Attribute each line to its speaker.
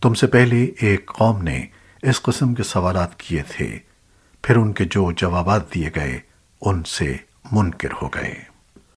Speaker 1: تم سے پہلے ایک قوم نے اس قسم کے سوالات کیے تھے، پھر ان کے جو جوابات دیے گئے، ان سے منکر ہو گئے۔